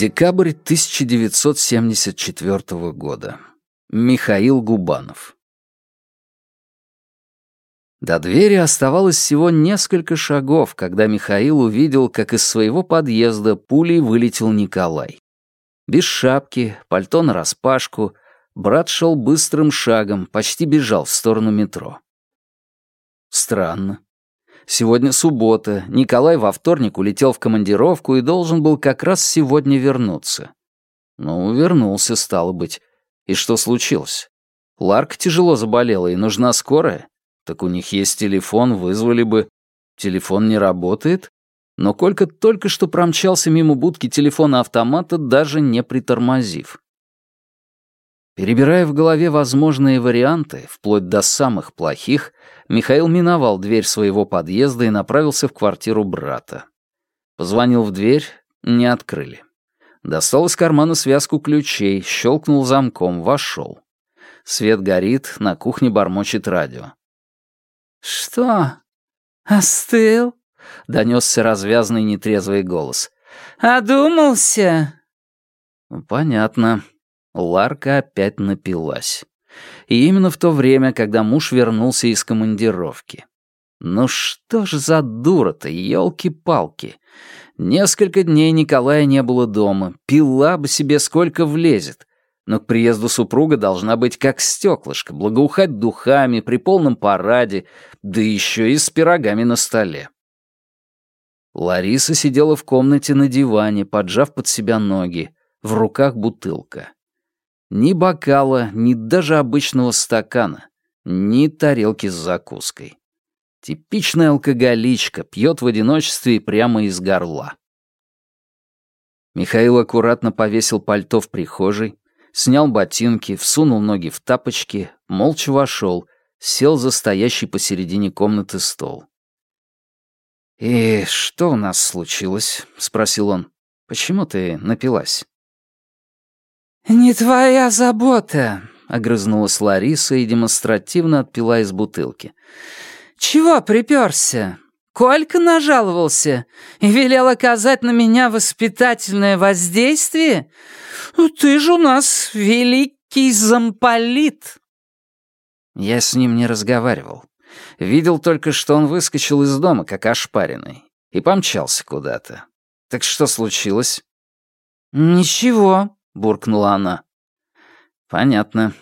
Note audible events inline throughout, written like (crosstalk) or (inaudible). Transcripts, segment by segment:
Декабрь 1974 года. Михаил Губанов. До двери оставалось всего несколько шагов, когда Михаил увидел, как из своего подъезда пулей вылетел Николай. Без шапки, пальто нараспашку, брат шел быстрым шагом, почти бежал в сторону метро. Странно. Сегодня суббота, Николай во вторник улетел в командировку и должен был как раз сегодня вернуться. Ну, вернулся, стало быть. И что случилось? Ларк тяжело заболела и нужна скорая? Так у них есть телефон, вызвали бы. Телефон не работает? Но Колька только что промчался мимо будки телефона-автомата, даже не притормозив. Перебирая в голове возможные варианты, вплоть до самых плохих, Михаил миновал дверь своего подъезда и направился в квартиру брата. Позвонил в дверь, не открыли. Достал из кармана связку ключей, щелкнул замком, вошел. Свет горит, на кухне бормочет радио. «Что? Остыл?» — донесся развязный нетрезвый голос. «Одумался?» «Понятно. Ларка опять напилась. И именно в то время, когда муж вернулся из командировки. Ну что ж за дура-то, елки-палки. Несколько дней Николая не было дома, пила бы себе сколько влезет. Но к приезду супруга должна быть как стеклышко, благоухать духами при полном параде, да еще и с пирогами на столе. Лариса сидела в комнате на диване, поджав под себя ноги, в руках бутылка. Ни бокала, ни даже обычного стакана, ни тарелки с закуской. Типичная алкоголичка, пьет в одиночестве и прямо из горла. Михаил аккуратно повесил пальто в прихожей, снял ботинки, всунул ноги в тапочки, молча вошел, сел за стоящий посередине комнаты стол. «И что у нас случилось?» — спросил он. «Почему ты напилась?» «Не твоя забота», — огрызнулась Лариса и демонстративно отпила из бутылки. «Чего приперся? Колька нажаловался и велел оказать на меня воспитательное воздействие? Ну, ты же у нас великий замполит». Я с ним не разговаривал. Видел только, что он выскочил из дома, как ошпаренный, и помчался куда-то. Так что случилось? «Ничего», буркнула она. «Понятно.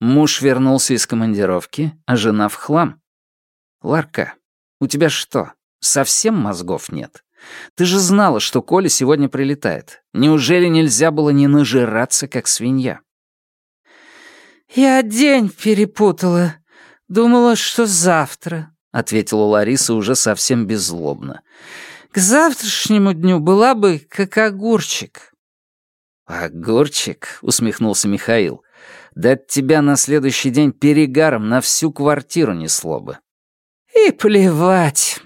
Муж вернулся из командировки, а жена в хлам. Ларка, у тебя что, совсем мозгов нет? Ты же знала, что Коля сегодня прилетает. Неужели нельзя было не нажираться, как свинья?» «Я день перепутала. Думала, что завтра», — ответила Лариса уже совсем беззлобно. «К завтрашнему дню была бы как огурчик». «Огурчик», — усмехнулся Михаил, — «да от тебя на следующий день перегаром на всю квартиру несло бы». «И плевать».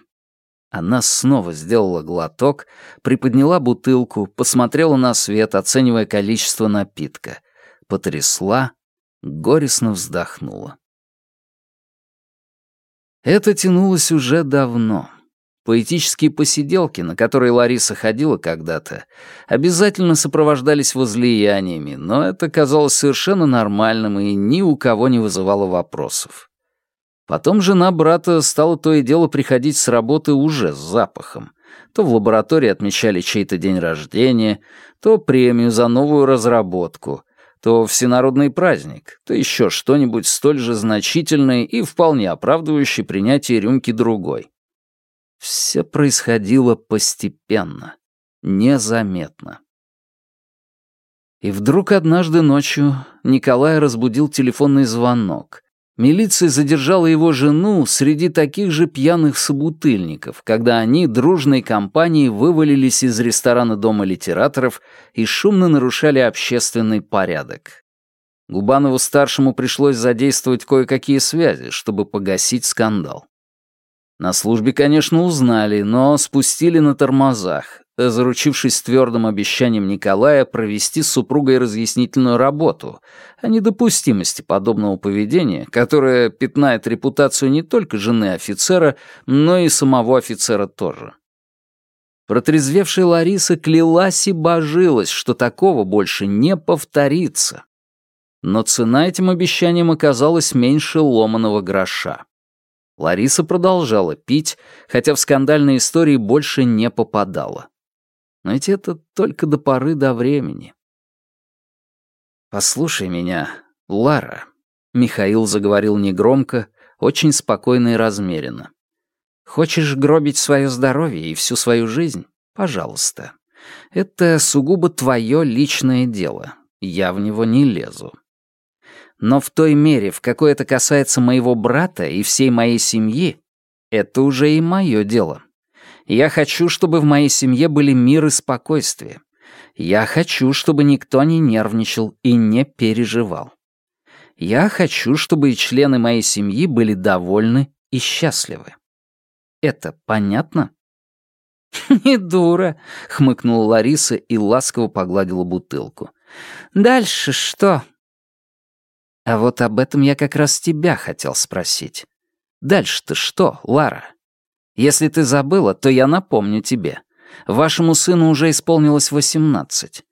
Она снова сделала глоток, приподняла бутылку, посмотрела на свет, оценивая количество напитка, потрясла, горестно вздохнула. Это тянулось уже давно. Поэтические посиделки, на которые Лариса ходила когда-то, обязательно сопровождались возлияниями, но это казалось совершенно нормальным и ни у кого не вызывало вопросов. Потом жена брата стала то и дело приходить с работы уже с запахом. То в лаборатории отмечали чей-то день рождения, то премию за новую разработку, то всенародный праздник, то еще что-нибудь столь же значительное и вполне оправдывающее принятие рюмки другой. Все происходило постепенно, незаметно. И вдруг однажды ночью Николай разбудил телефонный звонок. Милиция задержала его жену среди таких же пьяных собутыльников, когда они дружной компанией вывалились из ресторана Дома литераторов и шумно нарушали общественный порядок. Губанову-старшему пришлось задействовать кое-какие связи, чтобы погасить скандал. На службе, конечно, узнали, но спустили на тормозах, заручившись твердым обещанием Николая провести с супругой разъяснительную работу о недопустимости подобного поведения, которое пятнает репутацию не только жены офицера, но и самого офицера тоже. Протрезвевшая Лариса клялась и божилась, что такого больше не повторится. Но цена этим обещаниям оказалась меньше ломаного гроша. Лариса продолжала пить, хотя в скандальные истории больше не попадала. Но ведь это только до поры до времени. «Послушай меня, Лара», — Михаил заговорил негромко, очень спокойно и размеренно. «Хочешь гробить свое здоровье и всю свою жизнь? Пожалуйста. Это сугубо твое личное дело. Я в него не лезу. Но в той мере, в какой это касается моего брата и всей моей семьи, это уже и мое дело. Я хочу, чтобы в моей семье были мир и спокойствие. Я хочу, чтобы никто не нервничал и не переживал. Я хочу, чтобы и члены моей семьи были довольны и счастливы. Это понятно? (laughs) «Не дура», — хмыкнула Лариса и ласково погладила бутылку. «Дальше что?» А вот об этом я как раз тебя хотел спросить. Дальше-то что, Лара? Если ты забыла, то я напомню тебе. Вашему сыну уже исполнилось восемнадцать.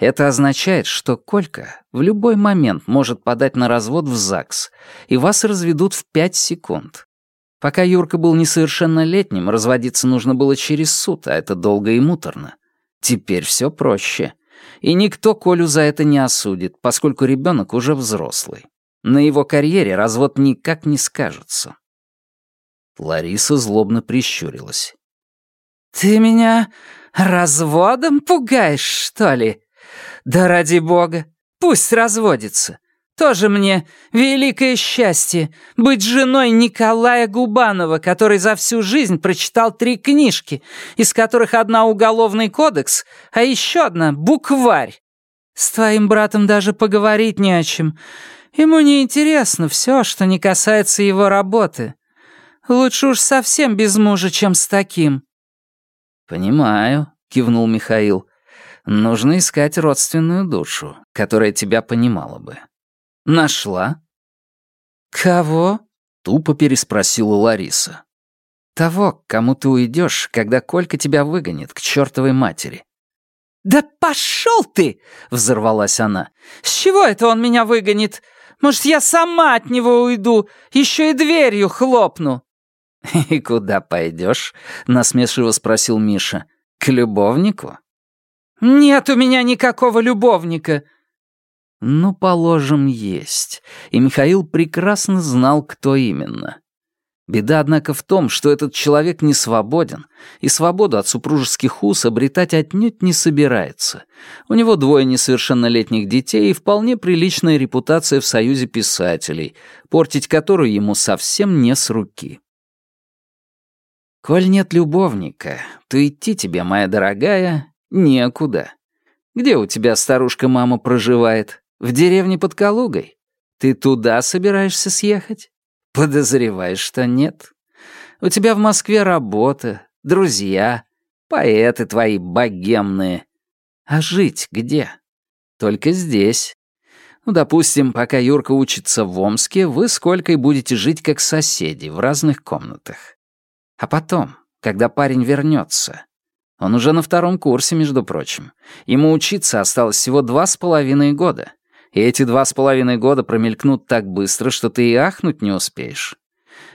Это означает, что Колька в любой момент может подать на развод в ЗАГС, и вас разведут в пять секунд. Пока Юрка был несовершеннолетним, разводиться нужно было через суд, а это долго и муторно. Теперь все проще. И никто Колю за это не осудит, поскольку ребенок уже взрослый. На его карьере развод никак не скажется. Лариса злобно прищурилась. «Ты меня разводом пугаешь, что ли? Да ради бога, пусть разводится. Тоже мне великое счастье быть женой Николая Губанова, который за всю жизнь прочитал три книжки, из которых одна уголовный кодекс, а еще одна букварь. С твоим братом даже поговорить не о чем. Ему не интересно все, что не касается его работы. Лучше уж совсем без мужа, чем с таким. Понимаю, кивнул Михаил. Нужно искать родственную душу, которая тебя понимала бы. Нашла?» «Кого?» — тупо переспросила Лариса. «Того, к кому ты уйдешь, когда Колька тебя выгонит к чертовой матери». «Да пошел ты!» — взорвалась она. «С чего это он меня выгонит? Может, я сама от него уйду, еще и дверью хлопну?» (laughs) «И куда пойдешь?» — насмешливо спросил Миша. «К любовнику?» «Нет у меня никакого любовника!» Ну, положим, есть. И Михаил прекрасно знал, кто именно. Беда, однако, в том, что этот человек не свободен, и свободу от супружеских уз обретать отнюдь не собирается. У него двое несовершеннолетних детей и вполне приличная репутация в Союзе писателей, портить которую ему совсем не с руки. «Коль нет любовника, то идти тебе, моя дорогая, некуда. Где у тебя старушка-мама проживает?» В деревне под Калугой? Ты туда собираешься съехать? Подозреваешь, что нет. У тебя в Москве работа, друзья, поэты твои богемные. А жить где? Только здесь. Ну, допустим, пока Юрка учится в Омске, вы сколько и будете жить как соседи в разных комнатах. А потом, когда парень вернется, он уже на втором курсе, между прочим, ему учиться осталось всего два с половиной года — и эти два с половиной года промелькнут так быстро, что ты и ахнуть не успеешь.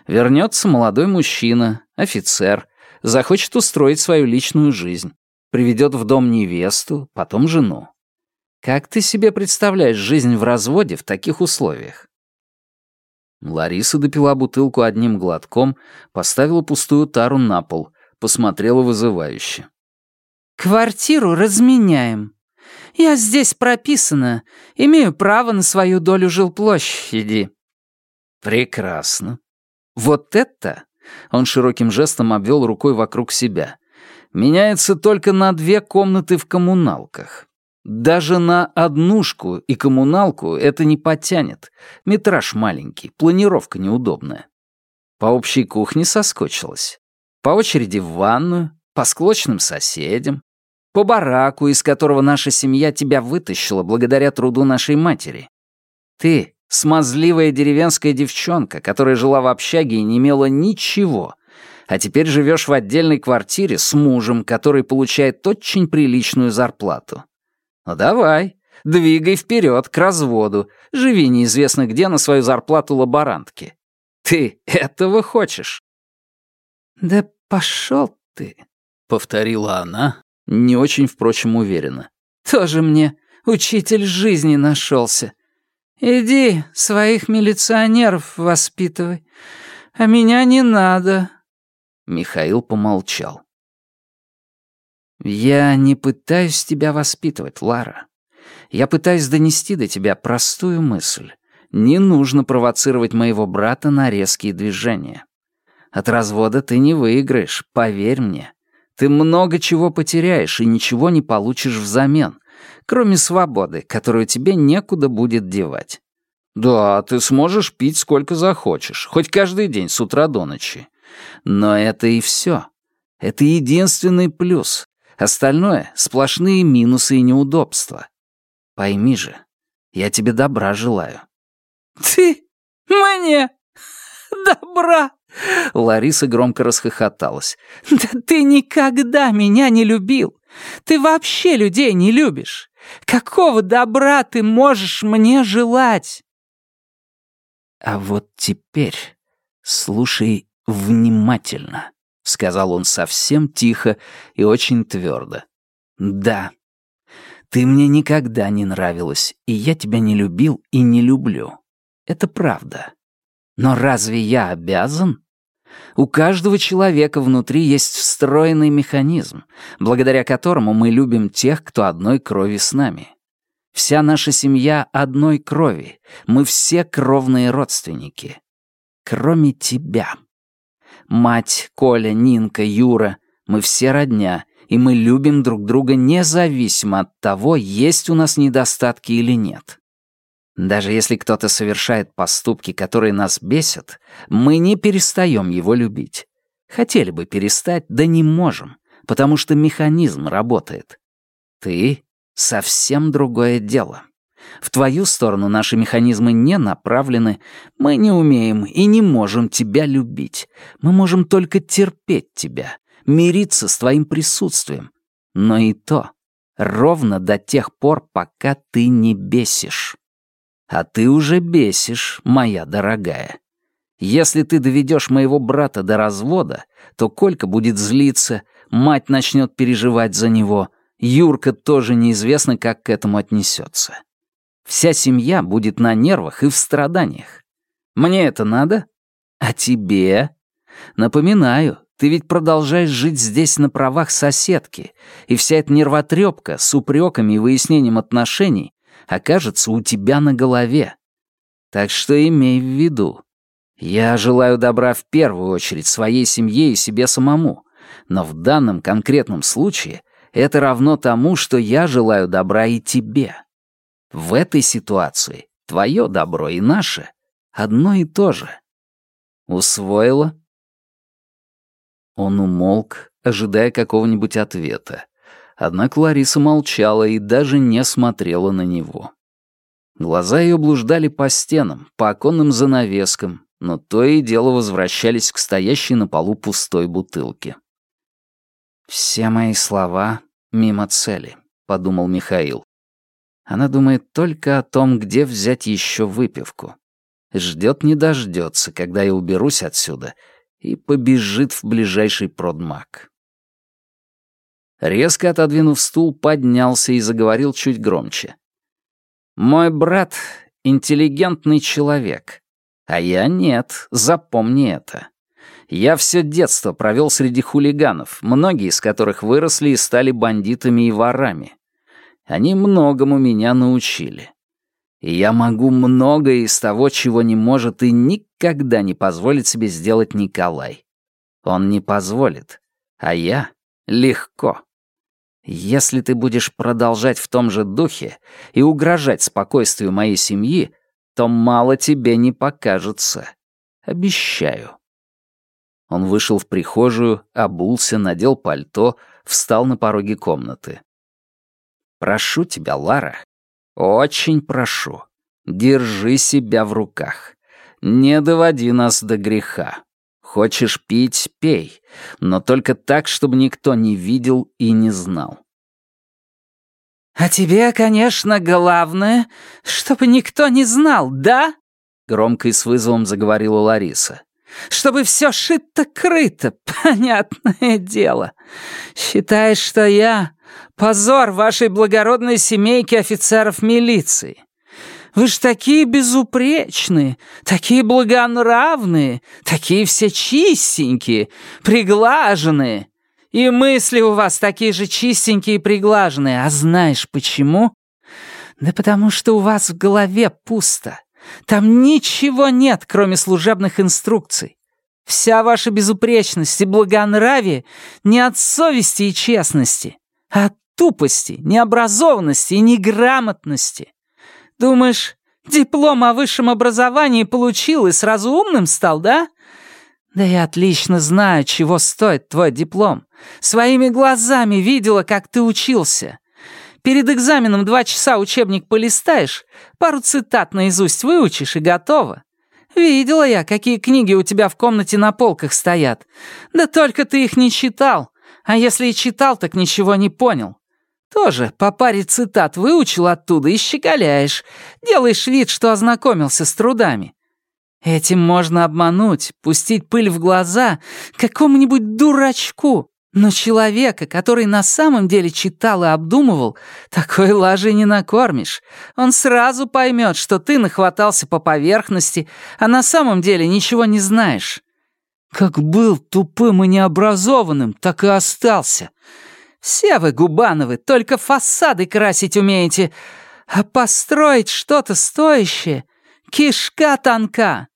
Вернется молодой мужчина, офицер, захочет устроить свою личную жизнь, приведет в дом невесту, потом жену. Как ты себе представляешь жизнь в разводе в таких условиях? Лариса допила бутылку одним глотком, поставила пустую тару на пол, посмотрела вызывающе. «Квартиру разменяем», я здесь прописана, имею право на свою долю жилплощади». «Прекрасно. Вот это...» — он широким жестом обвел рукой вокруг себя. «Меняется только на две комнаты в коммуналках. Даже на однушку и коммуналку это не потянет. Метраж маленький, планировка неудобная. По общей кухне соскочилась. По очереди в ванную, по склочным соседям, по бараку, из которого наша семья тебя вытащила благодаря труду нашей матери. Ты — смазливая деревенская девчонка, которая жила в общаге и не имела ничего, А теперь живешь в отдельной квартире с мужем, который получает очень приличную зарплату. Ну давай, двигай вперед к разводу, живи неизвестно где на свою зарплату лаборантки. Ты этого хочешь? Да пошел ты, повторила она, не очень, впрочем, уверенно. Тоже мне учитель жизни нашелся. Иди своих милиционеров воспитывай, а меня не надо. Михаил помолчал. «Я не пытаюсь тебя воспитывать, Лара. Я пытаюсь донести до тебя простую мысль. Не нужно провоцировать моего брата на резкие движения. От развода ты не выиграешь, поверь мне. Ты много чего потеряешь и ничего не получишь взамен, кроме свободы, которую тебе некуда будет девать. Да, ты сможешь пить сколько захочешь, хоть каждый день с утра до ночи. Но это и все. Это единственный плюс. Остальное — сплошные минусы и неудобства. Пойми же, я тебе добра желаю. «Ты мне добра!» Лариса громко расхохоталась. (laughs) «Да ты никогда меня не любил! Ты вообще людей не любишь! Какого добра ты можешь мне желать?» «А вот теперь слушай внимательно», — сказал он совсем тихо и очень твердо. «Да, ты мне никогда не нравилась, и я тебя не любил и не люблю. Это правда. Но разве я обязан? У каждого человека внутри есть встроенный механизм, благодаря которому мы любим тех, кто одной крови с нами. Вся наша семья одной крови. Мы все кровные родственники. Кроме тебя. Мать, Коля, Нинка, Юра — мы все родня, и мы любим друг друга независимо от того, есть у нас недостатки или нет. Даже если кто-то совершает поступки, которые нас бесят, мы не перестаем его любить. Хотели бы перестать, да не можем, потому что механизм работает. Ты — совсем другое дело. В твою сторону наши механизмы не направлены, мы не умеем и не можем тебя любить. Мы можем только терпеть тебя, мириться с твоим присутствием. Но и то ровно до тех пор, пока ты не бесишь. А ты уже бесишь, моя дорогая. Если ты доведешь моего брата до развода, то Колька будет злиться, мать начнет переживать за него, Юрка тоже неизвестно, как к этому отнесется. Вся семья будет на нервах и в страданиях. Мне это надо? А тебе? Напоминаю, ты ведь продолжаешь жить здесь на правах соседки, и вся эта нервотрепка с упреками и выяснением отношений окажется у тебя на голове. Так что имей в виду. Я желаю добра в первую очередь своей семье и себе самому, но в данном конкретном случае это равно тому, что я желаю добра и тебе. В этой ситуации твое добро и наше одно и то же. Усвоила? Он умолк, ожидая какого-нибудь ответа. Однако Лариса молчала и даже не смотрела на него. Глаза ее блуждали по стенам, по оконным занавескам, но то и дело возвращались к стоящей на полу пустой бутылке. «Все мои слова мимо цели», — подумал Михаил. Она думает только о том, где взять еще выпивку. Ждет не дождется, когда я уберусь отсюда, и побежит в ближайший продмаг. Резко отодвинув стул, поднялся и заговорил чуть громче. «Мой брат — интеллигентный человек, а я нет, запомни это. Я все детство провел среди хулиганов, многие из которых выросли и стали бандитами и ворами. Они многому меня научили. И я могу многое из того, чего не может и никогда не позволит себе сделать Николай. Он не позволит, а я — легко. Если ты будешь продолжать в том же духе и угрожать спокойствию моей семьи, то мало тебе не покажется. Обещаю». Он вышел в прихожую, обулся, надел пальто, встал на пороге комнаты. «Прошу тебя, Лара, очень прошу, держи себя в руках. Не доводи нас до греха. Хочешь пить — пей, но только так, чтобы никто не видел и не знал. «А тебе, конечно, главное, чтобы никто не знал, да?» Громко и с вызовом заговорила Лариса. «Чтобы все шито-крыто, (laughs) понятное дело. Считаешь, что я позор вашей благородной семейки офицеров милиции? Вы ж такие безупречные, такие благонравные, такие все чистенькие, приглаженные. И мысли у вас такие же чистенькие и приглаженные. А знаешь почему? Да потому что у вас в голове пусто. Там ничего нет, кроме служебных инструкций. Вся ваша безупречность и благонравие не от совести и честности, а от тупости, необразованности и неграмотности. Думаешь, диплом о высшем образовании получил и сразу умным стал, да? Да я отлично знаю, чего стоит твой диплом. Своими глазами видела, как ты учился. Перед экзаменом два часа учебник полистаешь, пару цитат наизусть выучишь и готово. Видела я, какие книги у тебя в комнате на полках стоят. Да только ты их не читал. А если и читал, так ничего не понял. Тоже по паре цитат выучил оттуда и щеголяешь, делаешь вид, что ознакомился с трудами. Этим можно обмануть, пустить пыль в глаза какому-нибудь дурачку. Но человека, который на самом деле читал и обдумывал, такой лажей не накормишь. Он сразу поймет, что ты нахватался по поверхности, а на самом деле ничего не знаешь. Как был тупым и необразованным, так и остался. Все вы, Губановы, только фасады красить умеете, а построить что-то стоящее — кишка тонка.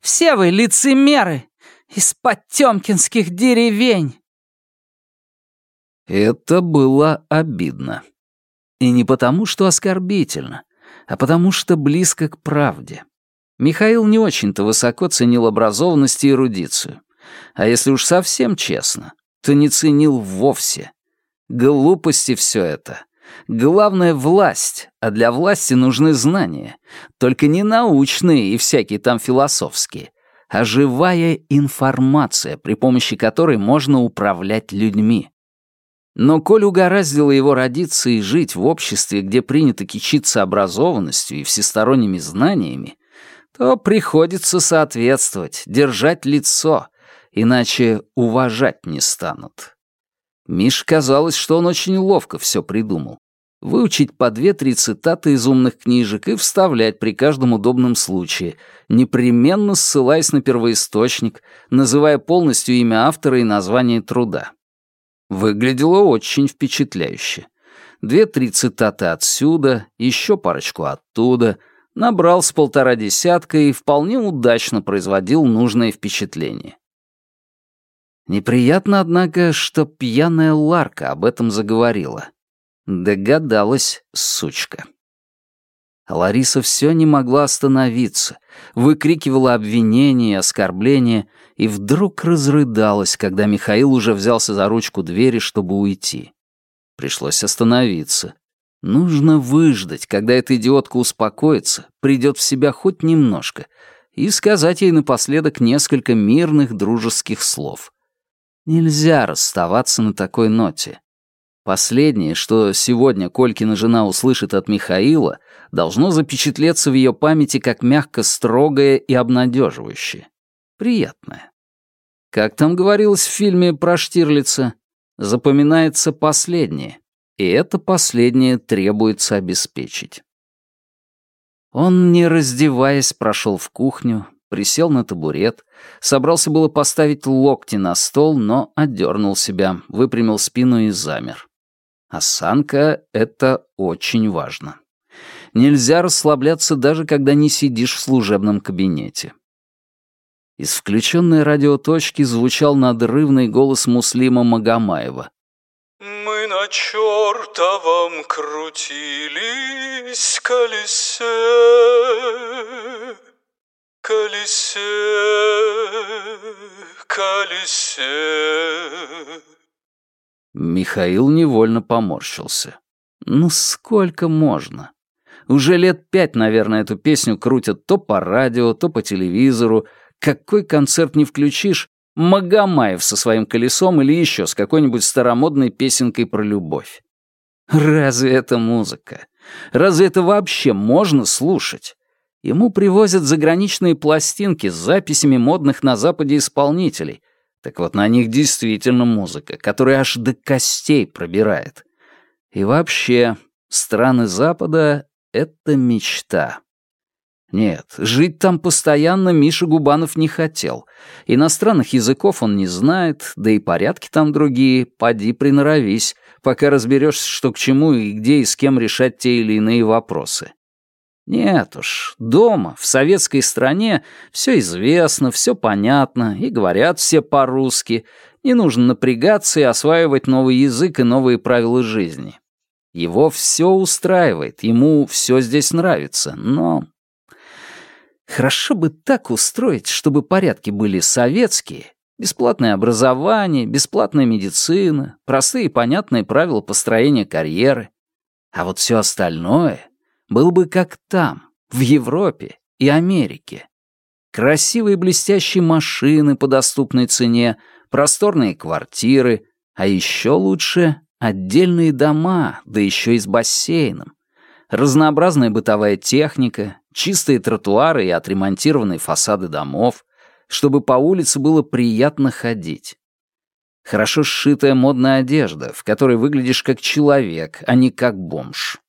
Все вы лицемеры из потемкинских деревень. Это было обидно. И не потому, что оскорбительно, а потому, что близко к правде. Михаил не очень-то высоко ценил образованность и эрудицию. А если уж совсем честно, то не ценил вовсе. Глупости все это. Главное — власть, а для власти нужны знания. Только не научные и всякие там философские, а живая информация, при помощи которой можно управлять людьми. Но коль угораздило его родиться и жить в обществе, где принято кичиться образованностью и всесторонними знаниями, то приходится соответствовать, держать лицо, иначе уважать не станут. Миш казалось, что он очень ловко все придумал. Выучить по две-три цитаты из умных книжек и вставлять при каждом удобном случае, непременно ссылаясь на первоисточник, называя полностью имя автора и название труда. Выглядело очень впечатляюще. Две-три цитаты отсюда, еще парочку оттуда, набрал с полтора десятка и вполне удачно производил нужное впечатление. Неприятно, однако, что пьяная Ларка об этом заговорила. Догадалась, сучка. Лариса все не могла остановиться, выкрикивала обвинения и оскорбления, и вдруг разрыдалась, когда Михаил уже взялся за ручку двери, чтобы уйти. Пришлось остановиться. Нужно выждать, когда эта идиотка успокоится, придет в себя хоть немножко, и сказать ей напоследок несколько мирных дружеских слов. Нельзя расставаться на такой ноте. Последнее, что сегодня Колькина жена услышит от Михаила, должно запечатлеться в ее памяти как мягко строгое и обнадеживающее. Приятное. Как там говорилось в фильме про Штирлица, запоминается последнее, и это последнее требуется обеспечить. Он, не раздеваясь, прошел в кухню, присел на табурет, собрался было поставить локти на стол, но отдернул себя, выпрямил спину и замер. Осанка — это очень важно. Нельзя расслабляться даже когда не сидишь в служебном кабинете. Из включенной радиоточки звучал надрывный голос Муслима Магомаева. «Мы на чертовом крутились колесе, колесе, колесе. Михаил невольно поморщился. Ну сколько можно? Уже лет пять, наверное, эту песню крутят то по радио, то по телевизору. Какой концерт не включишь, Магомаев со своим колесом или еще с какой-нибудь старомодной песенкой про любовь. Разве это музыка? Разве это вообще можно слушать? Ему привозят заграничные пластинки с записями модных на Западе исполнителей. Так вот, на них действительно музыка, которая аж до костей пробирает. И вообще, страны Запада — это мечта. Нет, жить там постоянно Миша Губанов не хотел. Иностранных языков он не знает, да и порядки там другие, поди приноровись, пока разберешься, что к чему и где и с кем решать те или иные вопросы. Нет уж, дома, в советской стране, все известно, все понятно, и говорят все по-русски, не нужно напрягаться и осваивать новый язык и новые правила жизни. Его все устраивает, ему все здесь нравится, но Хорошо бы так устроить, чтобы порядки были советские, бесплатное образование, бесплатная медицина, простые и понятные правила построения карьеры. А вот все остальное было бы как там, в Европе и Америке. Красивые блестящие машины по доступной цене, просторные квартиры, а еще лучше отдельные дома, да еще и с бассейном, разнообразная бытовая техника, чистые тротуары и отремонтированные фасады домов, чтобы по улице было приятно ходить. Хорошо сшитая модная одежда, в которой выглядишь как человек, а не как бомж.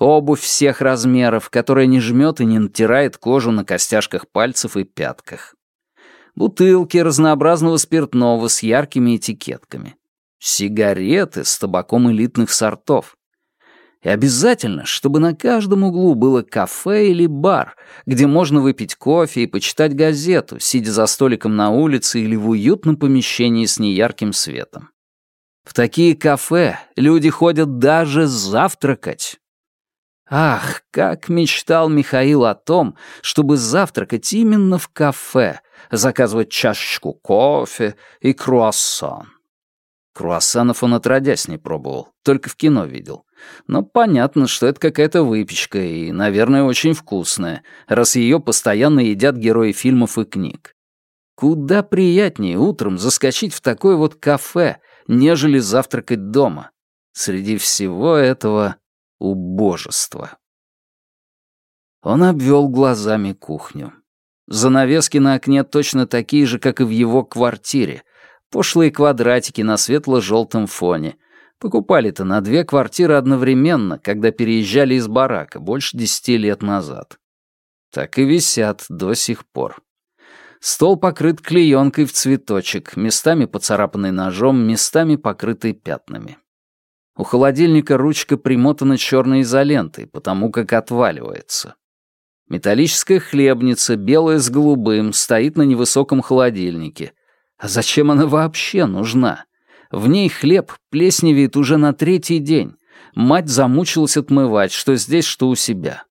Обувь всех размеров, которая не жмет и не натирает кожу на костяшках пальцев и пятках. Бутылки разнообразного спиртного с яркими этикетками. Сигареты с табаком элитных сортов. И обязательно, чтобы на каждом углу было кафе или бар, где можно выпить кофе и почитать газету, сидя за столиком на улице или в уютном помещении с неярким светом. В такие кафе люди ходят даже завтракать. Ах, как мечтал Михаил о том, чтобы завтракать именно в кафе, заказывать чашечку кофе и круассан. Круассанов он отродясь не пробовал, только в кино видел. Но понятно, что это какая-то выпечка и, наверное, очень вкусная, раз ее постоянно едят герои фильмов и книг. Куда приятнее утром заскочить в такое вот кафе, нежели завтракать дома. Среди всего этого убожества. Он обвел глазами кухню. Занавески на окне точно такие же, как и в его квартире. Пошлые квадратики на светло-желтом фоне — Покупали-то на две квартиры одновременно, когда переезжали из барака больше десяти лет назад. Так и висят до сих пор. Стол покрыт клеенкой в цветочек, местами поцарапанный ножом, местами покрытый пятнами. У холодильника ручка примотана черной изолентой, потому как отваливается. Металлическая хлебница, белая с голубым, стоит на невысоком холодильнике. А зачем она вообще нужна? В ней хлеб плесневеет уже на третий день. Мать замучилась отмывать, что здесь, что у себя.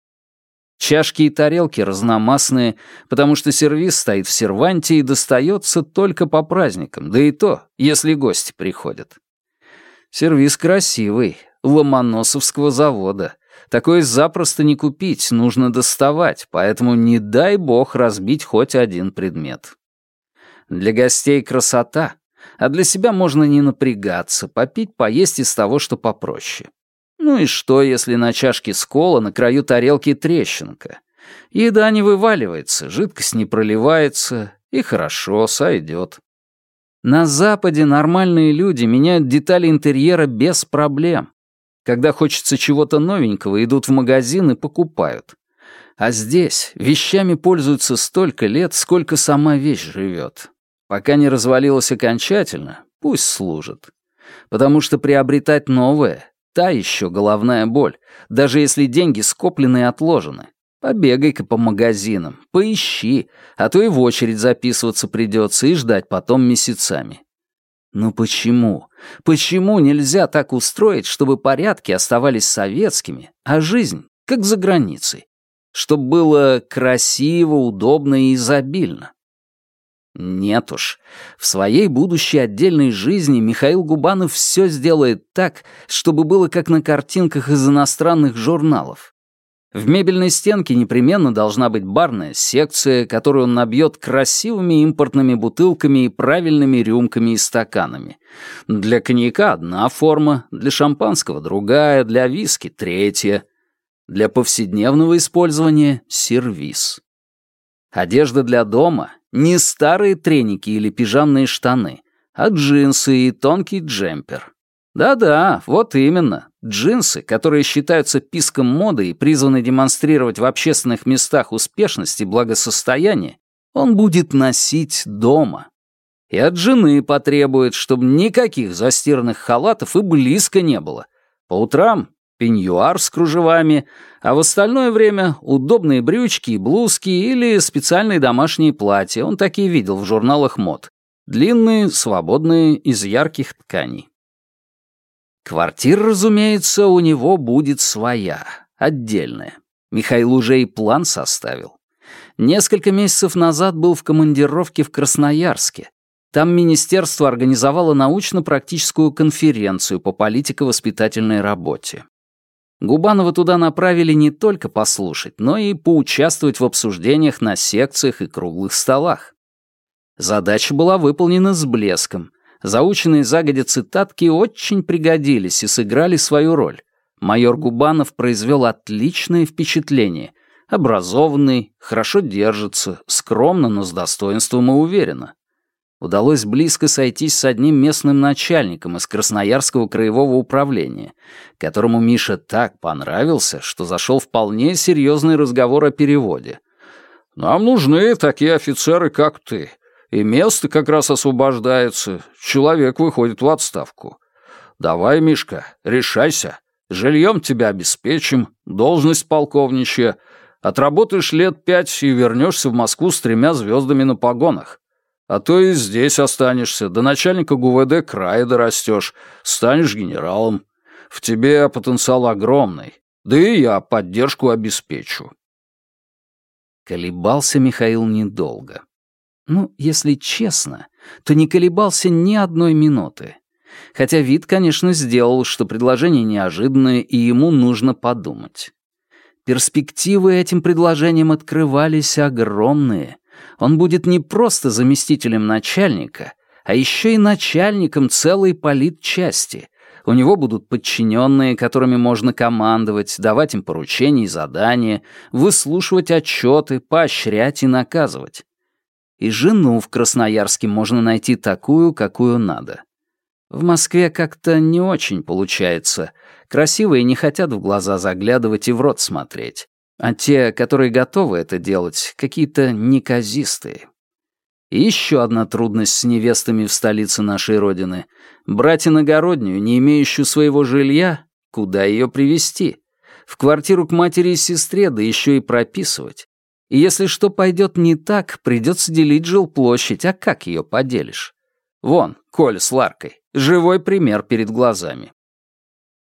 Чашки и тарелки разномастные, потому что сервиз стоит в серванте и достается только по праздникам, да и то, если гости приходят. Сервиз красивый, ломоносовского завода. Такое запросто не купить, нужно доставать, поэтому не дай бог разбить хоть один предмет. Для гостей красота, а для себя можно не напрягаться, попить, поесть из того, что попроще. Ну и что, если на чашке скола на краю тарелки трещинка? Еда не вываливается, жидкость не проливается, и хорошо, сойдет. На Западе нормальные люди меняют детали интерьера без проблем. Когда хочется чего-то новенького, идут в магазин и покупают. А здесь вещами пользуются столько лет, сколько сама вещь живет. Пока не развалилась окончательно, пусть служит. Потому что приобретать новое — та еще головная боль, даже если деньги скоплены и отложены. Побегай-ка по магазинам, поищи, а то и в очередь записываться придется и ждать потом месяцами. Ну почему? Почему нельзя так устроить, чтобы порядки оставались советскими, а жизнь — как за границей? Чтобы было красиво, удобно и изобильно. Нет уж. В своей будущей отдельной жизни Михаил Губанов все сделает так, чтобы было как на картинках из иностранных журналов. В мебельной стенке непременно должна быть барная секция, которую он набьет красивыми импортными бутылками и правильными рюмками и стаканами. Для коньяка одна форма, для шампанского другая, для виски третья. Для повседневного использования — сервиз. Одежда для дома — не старые треники или пижамные штаны, а джинсы и тонкий джемпер. Да-да, вот именно. Джинсы, которые считаются писком моды и призваны демонстрировать в общественных местах успешность и благосостояние, он будет носить дома. И от жены потребует, чтобы никаких застиранных халатов и близко не было. По утрам пеньюар с кружевами, а в остальное время удобные брючки и блузки или специальные домашние платья, он такие видел в журналах мод. Длинные, свободные, из ярких тканей. Квартира, разумеется, у него будет своя, отдельная. Михаил уже и план составил. Несколько месяцев назад был в командировке в Красноярске. Там министерство организовало научно-практическую конференцию по политико-воспитательной работе. Губанова туда направили не только послушать, но и поучаствовать в обсуждениях на секциях и круглых столах. Задача была выполнена с блеском. Заученные загодя цитатки очень пригодились и сыграли свою роль. Майор Губанов произвел отличное впечатление. Образованный, хорошо держится, скромно, но с достоинством и уверенно. Удалось близко сойтись с одним местным начальником из Красноярского краевого управления, которому Миша так понравился, что зашел вполне серьезный разговор о переводе. «Нам нужны такие офицеры, как ты. И место как раз освобождается, человек выходит в отставку. Давай, Мишка, решайся. Жильем тебя обеспечим, должность полковничья. Отработаешь лет пять и вернешься в Москву с тремя звездами на погонах. А то и здесь останешься, до начальника ГУВД края дорастешь, станешь генералом. В тебе потенциал огромный, да и я поддержку обеспечу. Колебался Михаил недолго. Ну, если честно, то не колебался ни одной минуты. Хотя вид, конечно, сделал, что предложение неожиданное, и ему нужно подумать. Перспективы этим предложением открывались огромные. Он будет не просто заместителем начальника, а еще и начальником целой политчасти. У него будут подчиненные, которыми можно командовать, давать им поручения и задания, выслушивать отчеты, поощрять и наказывать. И жену в Красноярске можно найти такую, какую надо. В Москве как-то не очень получается. Красивые не хотят в глаза заглядывать и в рот смотреть. А те, которые готовы это делать, какие-то неказистые. И еще одна трудность с невестами в столице нашей родины. Брать иногороднюю, не имеющую своего жилья, куда ее привести? В квартиру к матери и сестре, да еще и прописывать. И если что пойдет не так, придется делить жилплощадь, а как ее поделишь? Вон, Коль с Ларкой. Живой пример перед глазами.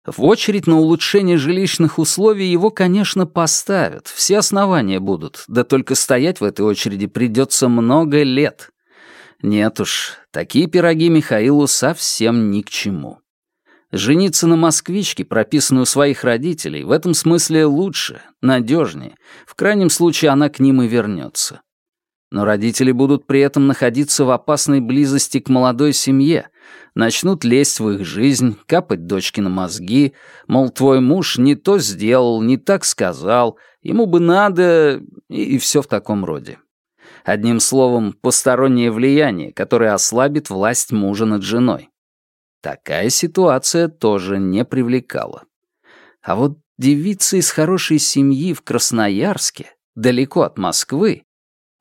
В очередь на улучшение жилищных условий его, конечно, поставят, все основания будут, да только стоять в этой очереди придется много лет. Нет уж, такие пироги Михаилу совсем ни к чему. Жениться на москвичке, прописанной у своих родителей, в этом смысле лучше, надежнее. В крайнем случае она к ним и вернется. Но родители будут при этом находиться в опасной близости к молодой семье, начнут лезть в их жизнь, капать дочки на мозги, мол, твой муж не то сделал, не так сказал, ему бы надо, и, и все в таком роде. Одним словом, постороннее влияние, которое ослабит власть мужа над женой. Такая ситуация тоже не привлекала. А вот девица из хорошей семьи в Красноярске, далеко от Москвы,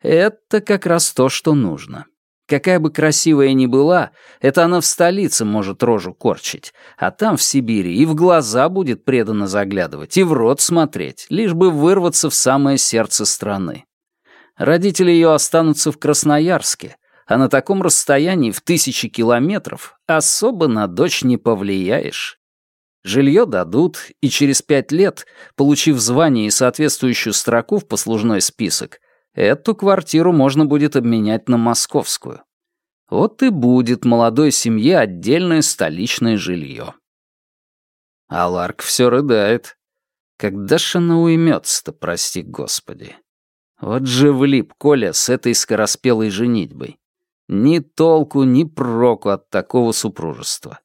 это как раз то, что нужно. Какая бы красивая ни была, это она в столице может рожу корчить, а там, в Сибири, и в глаза будет преданно заглядывать, и в рот смотреть, лишь бы вырваться в самое сердце страны. Родители ее останутся в Красноярске, а на таком расстоянии в тысячи километров особо на дочь не повлияешь. Жилье дадут, и через пять лет, получив звание и соответствующую строку в послужной список, эту квартиру можно будет обменять на московскую. Вот и будет молодой семье отдельное столичное жилье. А Ларк все рыдает. Когда ж она уймется-то, прости господи? Вот же влип Коля с этой скороспелой женитьбой. Ни толку, ни проку от такого супружества.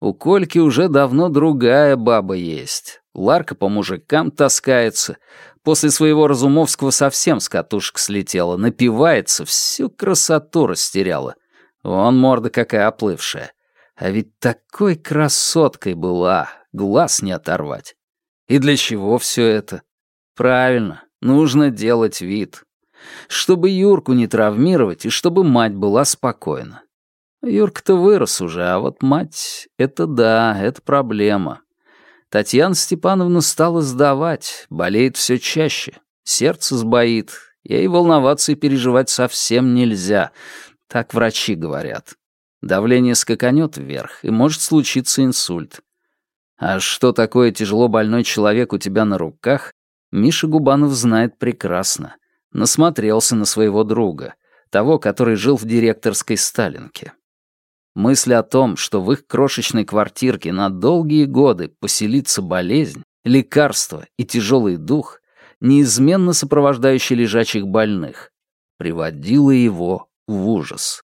У Кольки уже давно другая баба есть. Ларка по мужикам таскается. После своего Разумовского совсем с катушек слетела, напивается, всю красоту растеряла. Вон морда какая оплывшая. А ведь такой красоткой была, глаз не оторвать. И для чего все это? Правильно, нужно делать вид. Чтобы Юрку не травмировать и чтобы мать была спокойна. Юрка-то вырос уже, а вот мать — это да, это проблема. Татьяна Степановна стала сдавать, болеет все чаще, сердце сбоит, ей волноваться и переживать совсем нельзя, так врачи говорят. Давление скаканет вверх, и может случиться инсульт. А что такое тяжело больной человек у тебя на руках, Миша Губанов знает прекрасно. Насмотрелся на своего друга, того, который жил в директорской Сталинке. Мысль о том, что в их крошечной квартирке на долгие годы поселится болезнь, лекарство и тяжелый дух, неизменно сопровождающий лежачих больных, приводила его в ужас.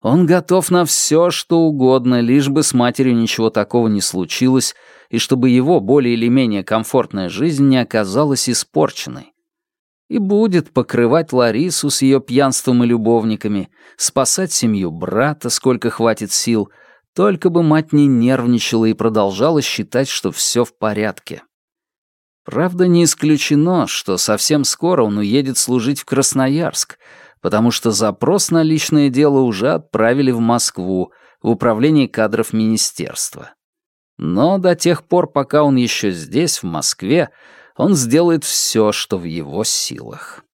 Он готов на все, что угодно, лишь бы с матерью ничего такого не случилось, и чтобы его более или менее комфортная жизнь не оказалась испорченной и будет покрывать Ларису с ее пьянством и любовниками, спасать семью брата, сколько хватит сил, только бы мать не нервничала и продолжала считать, что все в порядке. Правда, не исключено, что совсем скоро он уедет служить в Красноярск, потому что запрос на личное дело уже отправили в Москву, в управление кадров министерства. Но до тех пор, пока он еще здесь, в Москве, он сделает все, что в его силах.